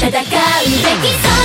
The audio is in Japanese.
戦うべき